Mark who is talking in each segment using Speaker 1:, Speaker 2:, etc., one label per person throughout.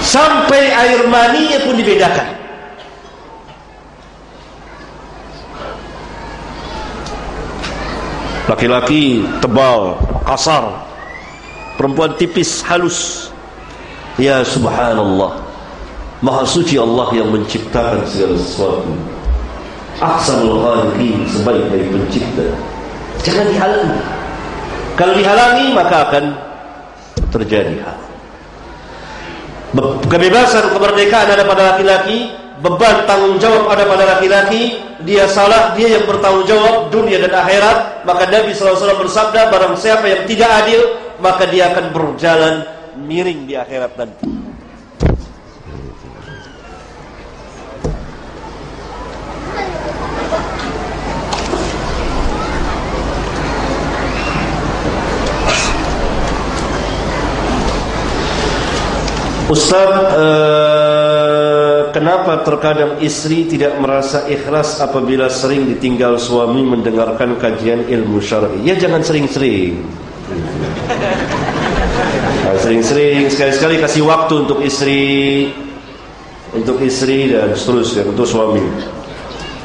Speaker 1: Sampai air maninya pun dibedakan. Laki-laki tebal, kasar. Perempuan tipis, halus. Ya subhanallah. Maha suci Allah yang menciptakan segala sesuatu. Ahsanul khaliqin sebaik-baik pencipta. Jangan dihalangi. Kalau dihalangi maka akan terjadi hal. Kebebasan kemerdekaan ada pada laki-laki, beban tanggung jawab ada pada laki-laki, dia salah, dia yang bertanggung jawab dunia dan akhirat, maka Nabi SAW bersabda, barang siapa yang tidak adil, maka dia akan berjalan miring di akhirat nanti. Ustaz, uh, kenapa terkadang istri tidak merasa ikhlas apabila sering ditinggal suami mendengarkan kajian ilmu syar'i? Ya jangan sering-sering. Sering-sering, sekali-sekali kasih waktu untuk istri, untuk istri dan seterusnya untuk suami.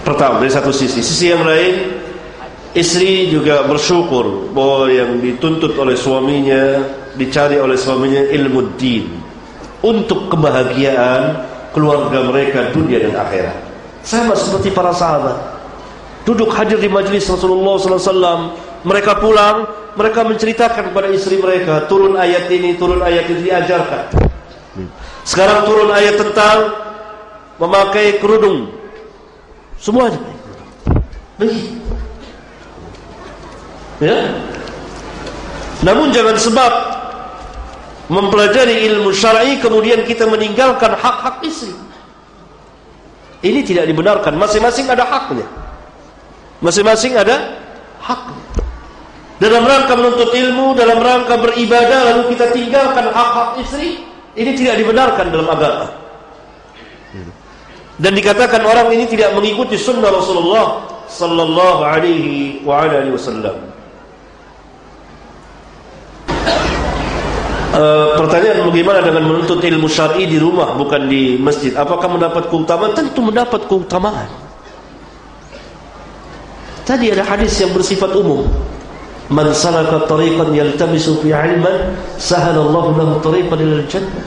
Speaker 1: Pertama dari satu sisi, sisi yang lain, istri juga bersyukur bahwa yang dituntut oleh suaminya, dicari oleh suaminya ilmu din untuk kebahagiaan keluarga mereka dunia dan akhirat. Sama seperti para sahabat. Duduk hadir di majlis Rasulullah SAW. Mereka pulang, mereka menceritakan kepada istri mereka. Turun ayat ini, turun ayat ini diajarkan. Sekarang turun ayat tentang memakai kerudung. Semuanya. Begitu. Ya. Namun jangan sebab mempelajari ilmu syar'i kemudian kita meninggalkan hak-hak istri. Ini tidak dibenarkan. Masing-masing ada haknya. Masing-masing ada haknya. Dalam rangka menuntut ilmu, dalam rangka beribadah lalu kita tinggalkan hak-hak istri, ini tidak dibenarkan dalam agama. Dan dikatakan orang ini tidak mengikuti sunnah Rasulullah sallallahu alaihi wa alihi wasallam. Uh, pertanyaan bagaimana dengan menuntut ilmu syar'i di rumah bukan di masjid? Apakah mendapat keutamaan? Tentu mendapat keutamaan. Tadi ada hadis yang bersifat umum. Man salaka tariqan yaltamisu fi 'ilman, lahu tariqan jannah.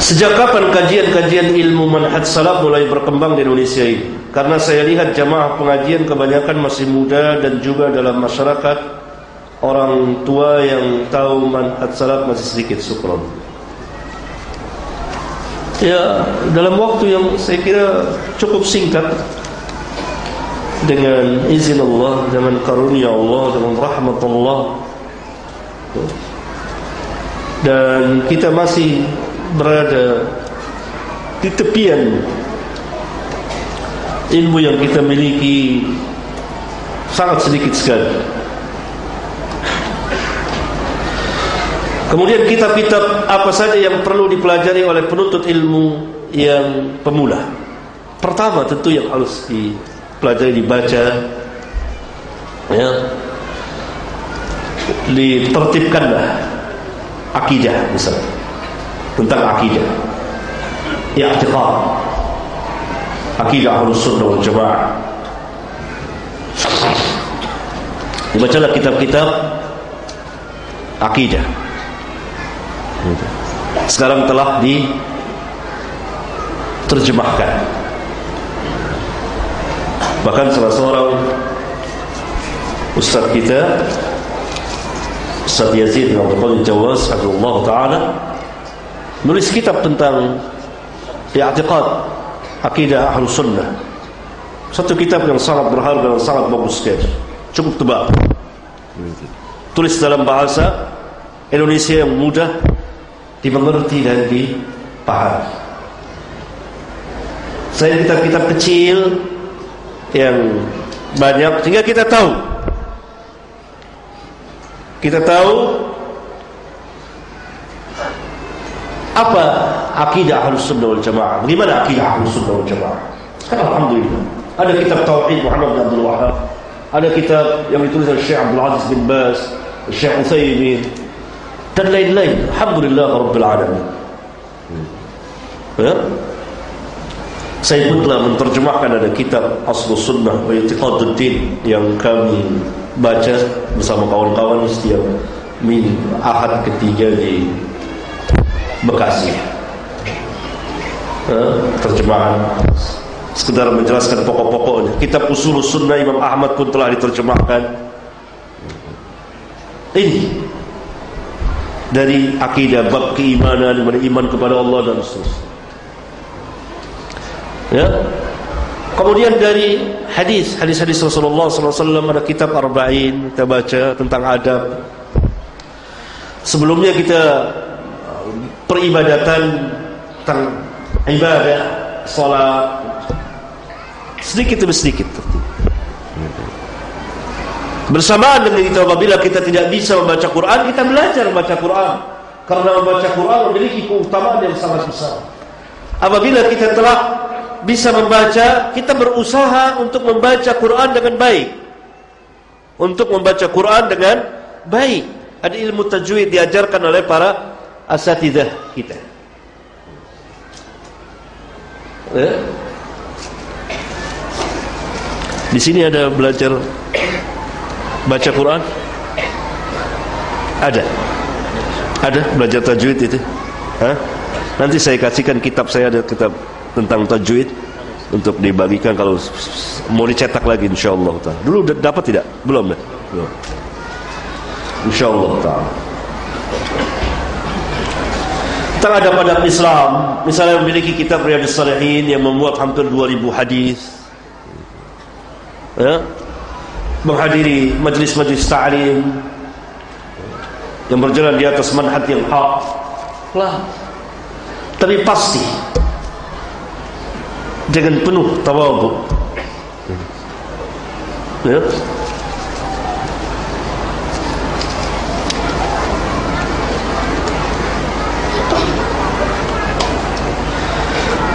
Speaker 1: Sejak kapan kajian-kajian ilmu manhaj salaf mulai berkembang di Indonesia ini? Karena saya lihat jamaah pengajian kebanyakan masih muda dan juga dalam masyarakat orang tua yang tahu manhaj salaf masih sedikit sukron. Ya, dalam waktu yang saya kira cukup singkat dengan izin Allah, dengan karunia Allah, dengan rahmat Allah dan kita masih berada di tepian ilmu yang kita miliki sangat sedikit sekali. Kemudian kitab-kitab apa saja yang perlu dipelajari oleh penuntut ilmu yang pemula. Pertama tentu yang harus dipelajari dibaca ya. Ditertibkanlah akidah misalnya tentang akidah i'tiqad akidah ahlus sunnah wal jamaah. Dibacalah kitab-kitab akidah sekarang telah diterjemahkan. Bahkan salah seorang ustaz kita Ustaz Yazid bin Abdul Qadir Jawaz Abdullah Ta'ala nulis kitab tentang i'tiqad akidah ahlu sunnah. Satu kitab yang sangat berharga dan sangat bagus sekali. Cukup tebal. Tulis dalam bahasa Indonesia yang mudah dimengerti dan dipahami. Saya kitab-kitab kecil yang banyak sehingga kita tahu. Kita tahu apa akidah ahlus sunnah wal jamaah bagaimana akidah ahlus sunnah wal jamaah sekarang alhamdulillah ada kitab tauhid Muhammad bin Abdul Wahab ada kitab yang ditulis oleh Syekh Abdul Aziz bin Bas Syekh Utsaimin dan lain-lain. Alhamdulillah Rabbil Alamin. Ya? Saya pun telah menerjemahkan ada kitab Aslu Sunnah wa Itiqaduddin yang kami baca bersama kawan-kawan setiap min ahad ketiga di Bekasi. Terjemahan sekedar menjelaskan pokok-pokoknya. Kitab Usul Sunnah Imam Ahmad pun telah diterjemahkan. Ini dari akidah bab keimanan, iman kepada Allah dan seterusnya. Ya. Kemudian dari hadis, hadis-hadis Rasulullah SAW ada kitab Arba'in kita baca tentang adab. Sebelumnya kita peribadatan tentang ibadah, salat sedikit demi sedikit. Bersamaan dengan itu apabila kita tidak bisa membaca Quran, kita belajar membaca Quran. Karena membaca Quran memiliki keutamaan yang sangat besar. Apabila kita telah bisa membaca, kita berusaha untuk membaca Quran dengan baik. Untuk membaca Quran dengan baik. Ada ilmu tajwid diajarkan oleh para asatidah kita. Eh? Di sini ada belajar baca Quran? Ada. Ada belajar tajwid itu? Hah? Nanti saya kasihkan kitab saya ada kitab tentang tajwid untuk dibagikan kalau mau dicetak lagi insyaallah taala. Dulu dapat tidak? Belum dah. Belum. Insyaallah taala. Ada pada Islam, misalnya memiliki kitab Riyadhus Shalihin yang memuat hampir 2000 hadis. Ya. Menghadiri majlis-majlis ta'lim yang berjalan di atas manhaj yang hak. Lah. Tapi pasti dengan penuh tawadhu. Ya.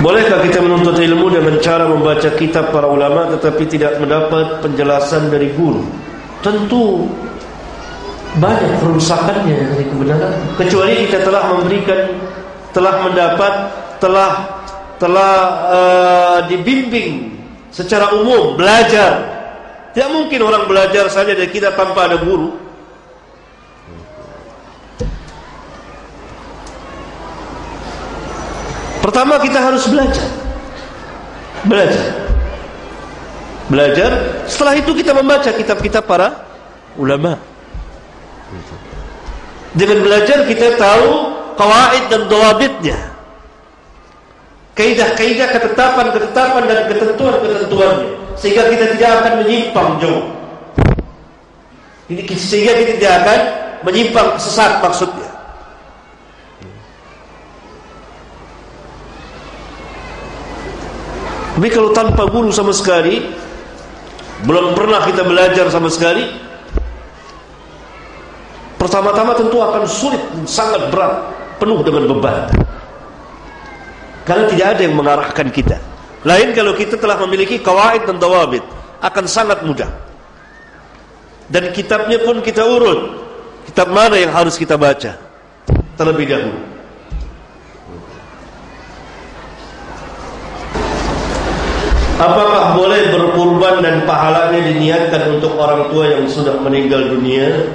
Speaker 1: Bolehkah kita menuntut ilmu dengan cara membaca kitab para ulama tetapi tidak mendapat penjelasan dari guru? Tentu banyak kerusakannya dari kebenaran. Kecuali kita telah memberikan, telah mendapat, telah telah uh, dibimbing secara umum belajar. Tidak mungkin orang belajar saja dari kita tanpa ada guru. Pertama kita harus belajar. Belajar. Belajar, setelah itu kita membaca kitab-kitab para ulama. Dengan belajar kita tahu kawaid dan dawabitnya kaidah-kaidah ketetapan-ketetapan dan ketentuan-ketentuannya sehingga kita tidak akan menyimpang jauh. Ini sehingga kita tidak akan menyimpang sesat maksudnya. Tapi kalau tanpa guru sama sekali, belum pernah kita belajar sama sekali, pertama-tama tentu akan sulit, sangat berat, penuh dengan beban. Karena tidak ada yang mengarahkan kita. Lain kalau kita telah memiliki kawaid dan tawabit. Akan sangat mudah. Dan kitabnya pun kita urut. Kitab mana yang harus kita baca. Terlebih dahulu. Apakah boleh berkurban dan pahalanya diniatkan untuk orang tua yang sudah meninggal dunia?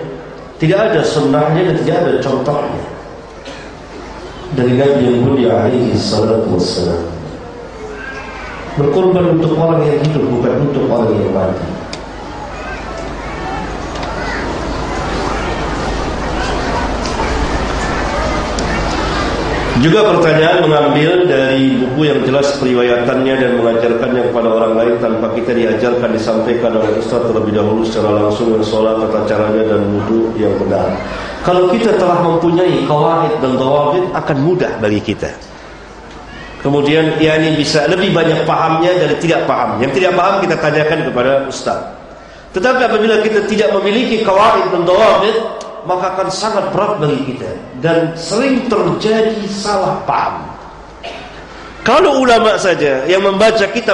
Speaker 1: Tidak ada sunnahnya dan tidak ada contohnya. Dari Nabi yang mulia alaihi salatu wassalam. Berkorban untuk orang yang hidup bukan untuk orang yang mati Juga pertanyaan mengambil dari buku yang jelas periwayatannya dan mengajarkannya kepada orang lain tanpa kita diajarkan disampaikan oleh Ustaz terlebih dahulu secara langsung dan sholat tata caranya dan wudhu yang benar. Kalau kita telah mempunyai kawaid dan dawabit akan mudah bagi kita. Kemudian ia ini bisa lebih banyak pahamnya dari tidak paham. Yang tidak paham kita tanyakan kepada Ustaz. Tetapi apabila kita tidak memiliki kawaid dan dawabit, maka akan sangat berat bagi kita dan sering terjadi salah paham. Kalau ulama saja yang membaca kitab